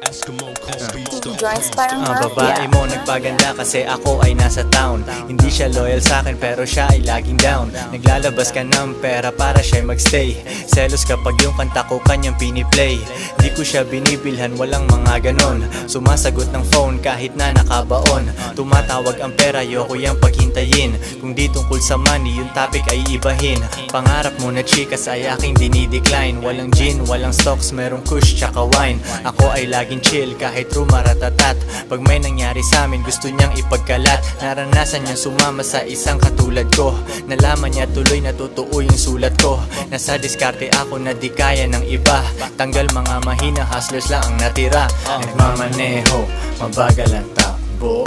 Tito Joints parang Ang babae mo nagpaganda kasi ako ay nasa town. Hindi siya loyal sa akin pero siya ay laging down. Naglalabas ka ng pera para siya magstay. Selos kapag yung kanta ko kanyang piniplay. Di ko siya binibilhan walang mga ganon. Sumasagot ng phone kahit na nakabaon. Tumatawag ang pera yoko yung paghintayin Kung di tungkol sa money yung topic ay ibahin. Pangarap mo na chikas ay aking dinidecline. Walang gin, walang stocks, merong kush tsaka wine. Ako ay laging chill kahit rumaratatat Pag may nangyari sa amin gusto niyang ipagkalat. Naranasan niyang sumama sa isang katulad ko. Nalaman niya tuloy na totoo yung sulat ko. Nasa diskarte ako na di kaya ng iba. Tanggal mga mahina hustlers lang ang natira. Nagmamaneho, mabagal ang takbo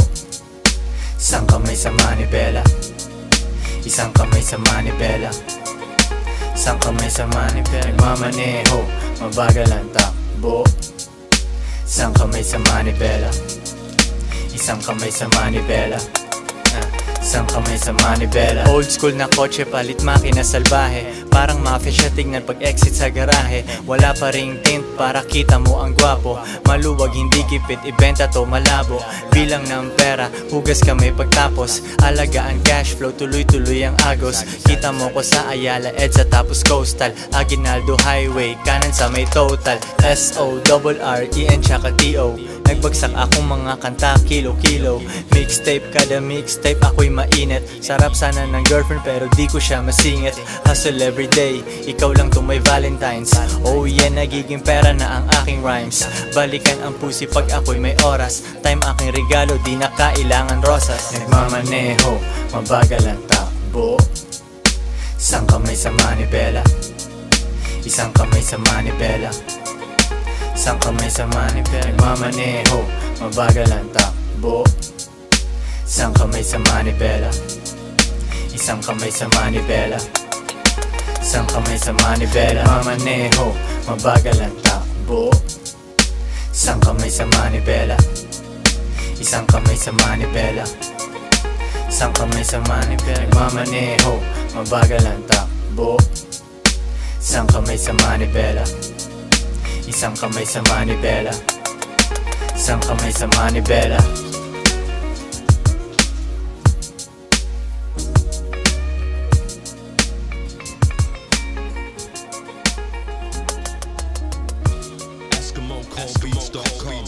Isang kamay sa manibela. Isang kamay sa manibela. Isang kamay sa manibela. Nagmamaneho, mabagal ang takbo. Isang kamay sa manibela. Isang kamay sa manibela Isang kamay sa manibela Old school na kotse palit makina salbahe. Parang mafia siya tignan pag exit sa garahe. Wala pa ring tint para kita mo ang gwapo. Maluwag hindi kipit ibenta to malabo. Bilang ng pera hugas kamay pagtapos. Alagaan cash flow tuloy-tuloy ang agos. Kita mo ko sa Ayala EDSA tapos coastal. Aguinaldo Highway kanan sa may total. S-O-R-R-E-N tsaka T-O Nagbagsak akong mga kanta kilo-kilo. Mixtape kada mixtape ako'y mainit. Sarap sana ng girlfriend pero di ko siya masingit. Hustle everyday, ikaw lang to may valentines. Oh yeah, nagiging pera na ang aking rhymes. Balikan ang pusi pag ako'y may oras. Time aking regalo, di na kailangan rosas. Nagmamaneho, mabagal ang takbo. Isang kamay sa manibela. Isang kamay sa manibela Isang kamay sa manibela Nagmamaneho, mabagal ang takbo. Isang kamay sa manibela Isang kamay sa manibela Isang kamay sa manibela Nagmamaneho, mabagal ang takbo. Isang kamay sa manibela Isang kamay sa manibela Isang kamay sa manibela Nagmamaneho, mabagal ang takbo. Isang kamay sa manibela Isang kamay sa manibela. Isang kamay sa manibela. Eskimo Cold Beats.com